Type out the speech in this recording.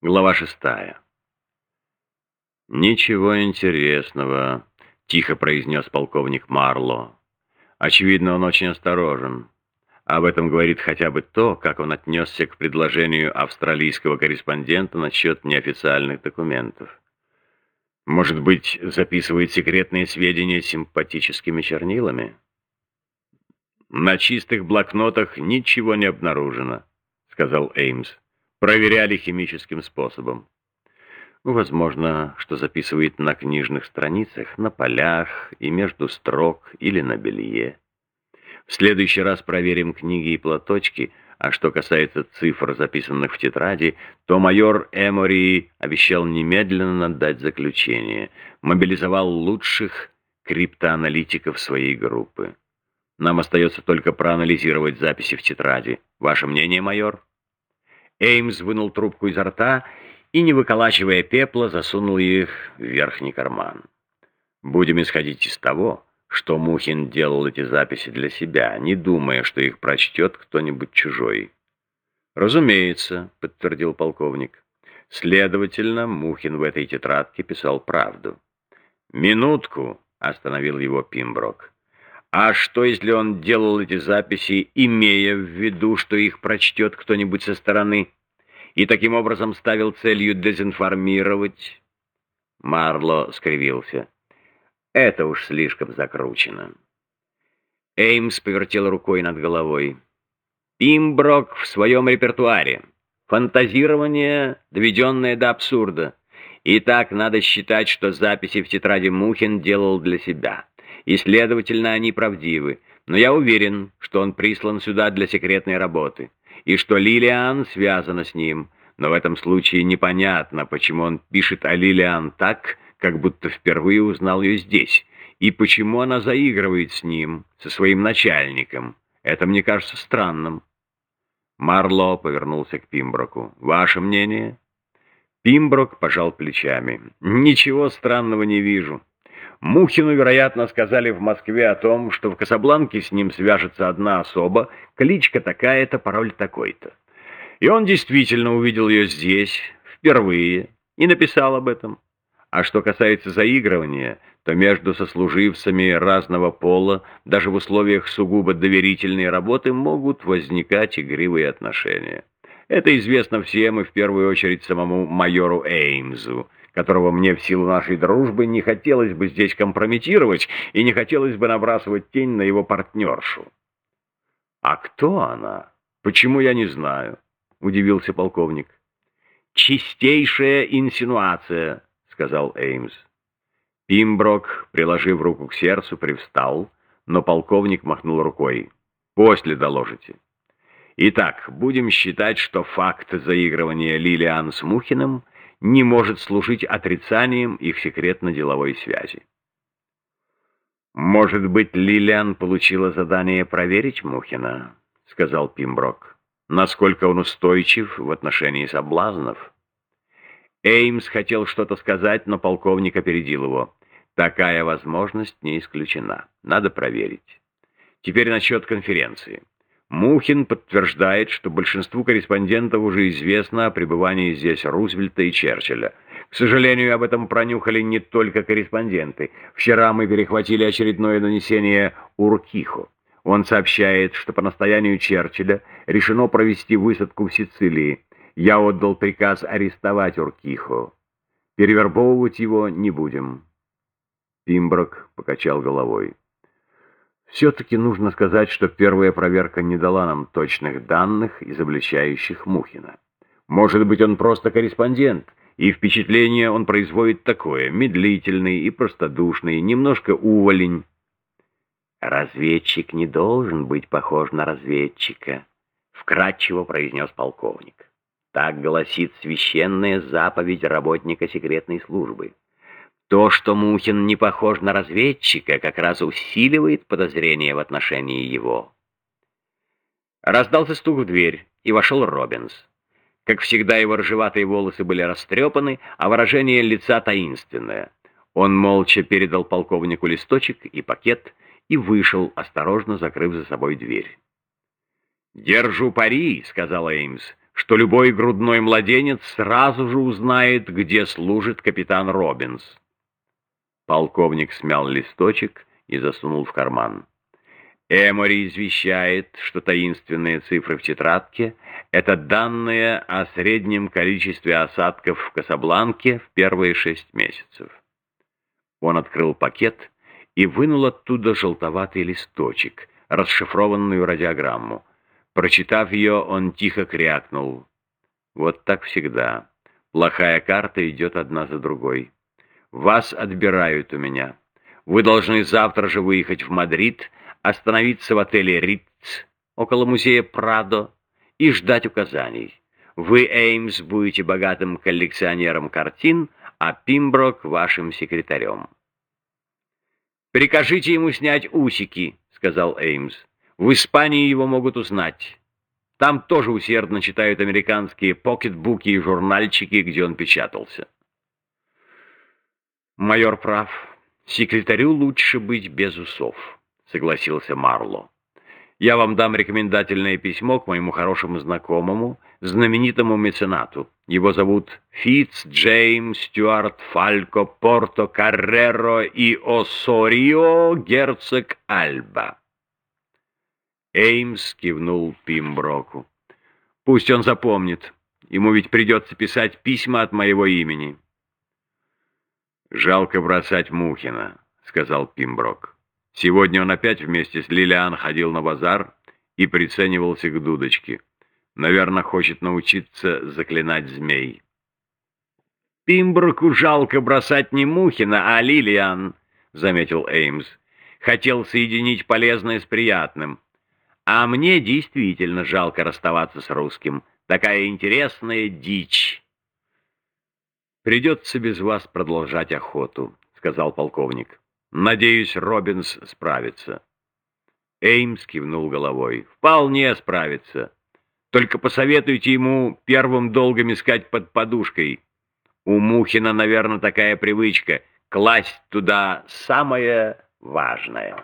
Глава шестая. «Ничего интересного», — тихо произнес полковник Марло. «Очевидно, он очень осторожен. Об этом говорит хотя бы то, как он отнесся к предложению австралийского корреспондента насчет неофициальных документов. Может быть, записывает секретные сведения симпатическими чернилами?» «На чистых блокнотах ничего не обнаружено», — сказал Эймс проверяли химическим способом. Возможно, что записывает на книжных страницах, на полях и между строк или на белье. В следующий раз проверим книги и платочки, а что касается цифр, записанных в тетради, то майор Эмори обещал немедленно дать заключение, мобилизовал лучших криптоаналитиков своей группы. Нам остается только проанализировать записи в тетради. Ваше мнение, майор? Эймс вынул трубку изо рта и, не выколачивая пепла, засунул их в верхний карман. «Будем исходить из того, что Мухин делал эти записи для себя, не думая, что их прочтет кто-нибудь чужой». «Разумеется», — подтвердил полковник. «Следовательно, Мухин в этой тетрадке писал правду». «Минутку», — остановил его Пимброк. А что, если он делал эти записи, имея в виду, что их прочтет кто-нибудь со стороны, и таким образом ставил целью дезинформировать? Марло скривился. Это уж слишком закручено. Эймс повертел рукой над головой. Пимброк в своем репертуаре. Фантазирование, доведенное до абсурда. И так надо считать, что записи в тетради Мухин делал для себя и, следовательно, они правдивы. Но я уверен, что он прислан сюда для секретной работы, и что Лилиан связана с ним. Но в этом случае непонятно, почему он пишет о Лилиан так, как будто впервые узнал ее здесь, и почему она заигрывает с ним, со своим начальником. Это мне кажется странным. Марло повернулся к Пимброку. «Ваше мнение?» Пимброк пожал плечами. «Ничего странного не вижу. Мухину, вероятно, сказали в Москве о том, что в Касабланке с ним свяжется одна особа, кличка такая-то, пароль такой-то. И он действительно увидел ее здесь, впервые, и написал об этом. А что касается заигрывания, то между сослуживцами разного пола, даже в условиях сугубо доверительной работы, могут возникать игривые отношения. Это известно всем и в первую очередь самому майору Эймзу, которого мне в силу нашей дружбы не хотелось бы здесь компрометировать и не хотелось бы набрасывать тень на его партнершу. «А кто она? Почему я не знаю?» — удивился полковник. «Чистейшая инсинуация», — сказал Эймс. Пимброк, приложив руку к сердцу, привстал, но полковник махнул рукой. «После доложите». Итак, будем считать, что факт заигрывания Лилиан с Мухиным — не может служить отрицанием их секретно-деловой связи. «Может быть, Лилиан получила задание проверить Мухина?» — сказал Пимброк. «Насколько он устойчив в отношении соблазнов?» Эймс хотел что-то сказать, но полковник опередил его. «Такая возможность не исключена. Надо проверить. Теперь насчет конференции. Мухин подтверждает, что большинству корреспондентов уже известно о пребывании здесь Рузвельта и Черчилля. К сожалению, об этом пронюхали не только корреспонденты. Вчера мы перехватили очередное донесение Уркихо. Он сообщает, что по настоянию Черчилля решено провести высадку в Сицилии. Я отдал приказ арестовать Уркихо. Перевербовывать его не будем. Пимброк покачал головой. Все-таки нужно сказать, что первая проверка не дала нам точных данных, изобличающих Мухина. Может быть, он просто корреспондент, и впечатление он производит такое, медлительный и простодушный, немножко уволень. «Разведчик не должен быть похож на разведчика», — вкратчиво произнес полковник. Так гласит священная заповедь работника секретной службы. То, что Мухин не похож на разведчика, как раз усиливает подозрение в отношении его. Раздался стук в дверь, и вошел Робинс. Как всегда, его ржеватые волосы были растрепаны, а выражение лица таинственное. Он молча передал полковнику листочек и пакет и вышел, осторожно закрыв за собой дверь. «Держу пари», — сказал Эймс, что любой грудной младенец сразу же узнает, где служит капитан Робинс. Полковник смял листочек и засунул в карман. Эмори извещает, что таинственные цифры в тетрадке — это данные о среднем количестве осадков в Касабланке в первые шесть месяцев. Он открыл пакет и вынул оттуда желтоватый листочек, расшифрованную радиограмму. Прочитав ее, он тихо крякнул. Вот так всегда. Плохая карта идет одна за другой. Вас отбирают у меня. Вы должны завтра же выехать в Мадрид, остановиться в отеле «Ритц» около музея «Прадо» и ждать указаний. Вы, Эймс, будете богатым коллекционером картин, а Пимброк — вашим секретарем. «Прикажите ему снять усики», — сказал Эймс. «В Испании его могут узнать. Там тоже усердно читают американские покетбуки и журнальчики, где он печатался». «Майор прав. Секретарю лучше быть без усов», — согласился Марло. «Я вам дам рекомендательное письмо к моему хорошему знакомому, знаменитому меценату. Его зовут Фитц Джеймс Стюарт Фалько Порто Карреро и Осорио герцог Альба». Эймс кивнул Пимброку. «Пусть он запомнит. Ему ведь придется писать письма от моего имени». «Жалко бросать Мухина», — сказал Пимброк. «Сегодня он опять вместе с Лилиан ходил на базар и приценивался к дудочке. Наверное, хочет научиться заклинать змей». «Пимброку жалко бросать не Мухина, а Лилиан», — заметил Эймс. «Хотел соединить полезное с приятным. А мне действительно жалко расставаться с русским. Такая интересная дичь». «Придется без вас продолжать охоту», — сказал полковник. «Надеюсь, Робинс справится». Эймс кивнул головой. «Вполне справится. Только посоветуйте ему первым долгом искать под подушкой. У Мухина, наверное, такая привычка — класть туда самое важное».